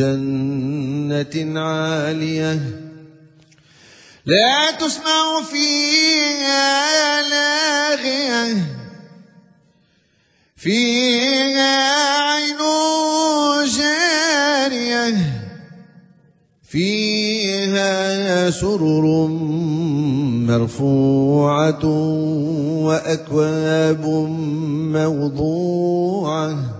جنة عالية لا تسمع فيها لاغية. فيها عين جارية. فيها سرر مرفوعة وأكواب موضوعة.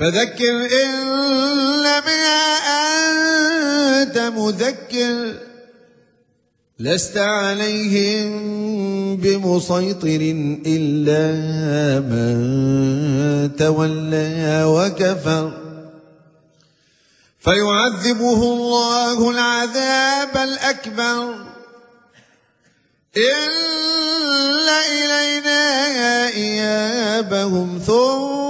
فذكر إنما أنت مذكر لست عليهم بمسيطر إلا من تولى وكفر. فيعذبه الله العذاب الأكبر. إن إلينا إيابهم ثم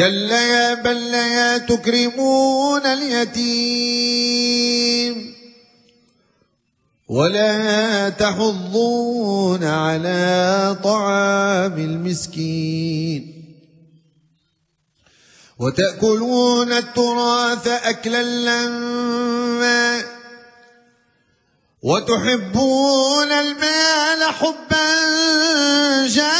كلا يا بل لا تكرمون اليتيم ولا تحضون على طعام المسكين وتأكلون التراث أكلا لما وتحبون المال حبا جما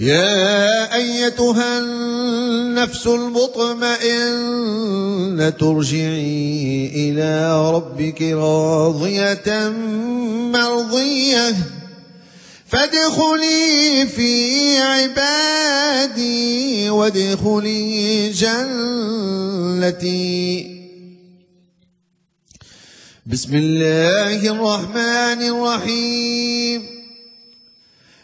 يا أيتها النفس المطمئنة ترجعي إلى ربك راضية مرضية. فادخلي في عبادي وادخلي جنتي. بسم الله الرحمن الرحيم.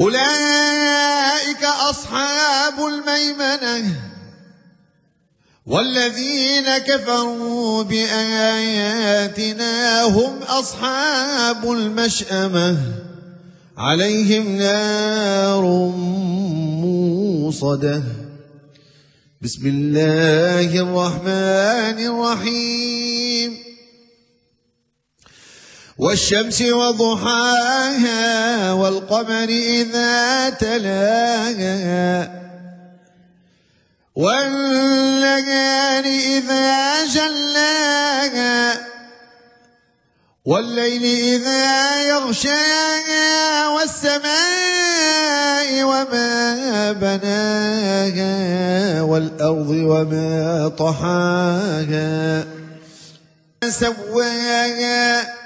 أولئك أصحاب الميمنة والذين كفروا بآياتنا هم أصحاب المشأمة. عليهم نار موصدة. بسم الله الرحمن الرحيم. والشمس وضحاها والقمر إذا تلاها. والنهار إذا جلاها. والليل إذا يغشاها. والسماء وما بناها. والأرض وما طحاها. سواها.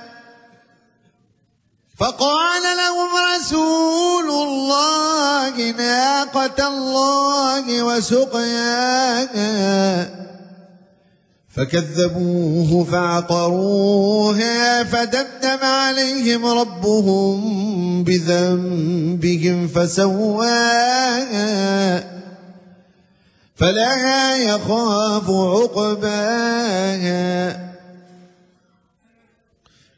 فقال لهم رسول الله ناقة الله وسقياها. فكذبوه فعقروها فدمدم عليهم ربهم بذنبهم فسواها. فلا يخاف عقباها.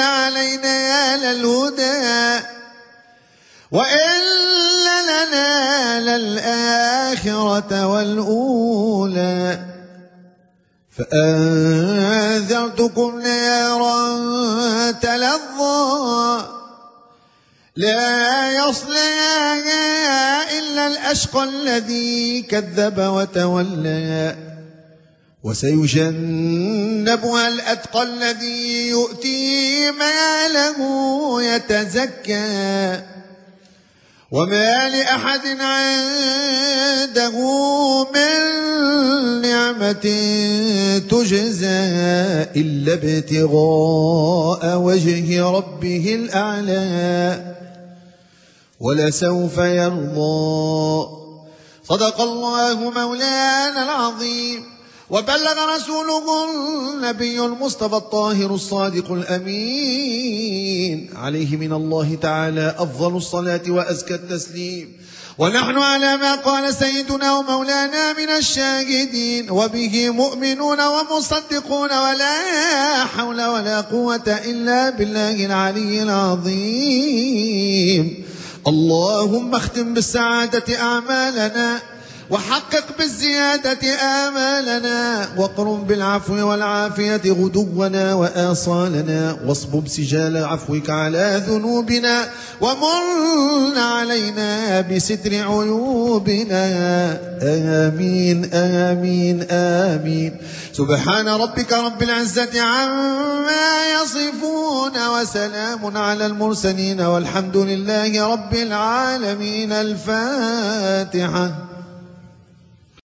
علينا للهدى وإن لنا للآخرة والأولى. فأنذرتكم نارا تلظى لا يصليها إلا الأشقى الذي كذب وتولى. وسيجنبها الأتقى الذي يؤتي ماله يتزكى. وما لأحد عنده من نعمة تجزى إلا ابتغاء وجه ربه الأعلى. ولسوف يرضى. صدق الله مولانا العظيم. وبلغ رسوله النبي المصطفى الطاهر الصادق الأمين. عليه من الله تعالى أفضل الصلاة وأزكى التسليم. ونحن على ما قال سيدنا ومولانا من الشاهدين. وبه مؤمنون ومصدقون ولا حول ولا قوة إلا بالله العلي العظيم. اللهم اختم بالسعادة أعمالنا. وحقق بالزيادة آمالنا واقرم بالعفو والعافية غدونا وآصالنا واصبب سجال عفوك على ذنوبنا ومن علينا بستر عيوبنا. آمين آمين آمين. سبحان ربك رب العزة عما يصفون وسلام على المرسلين والحمد لله رب العالمين. الفاتحة.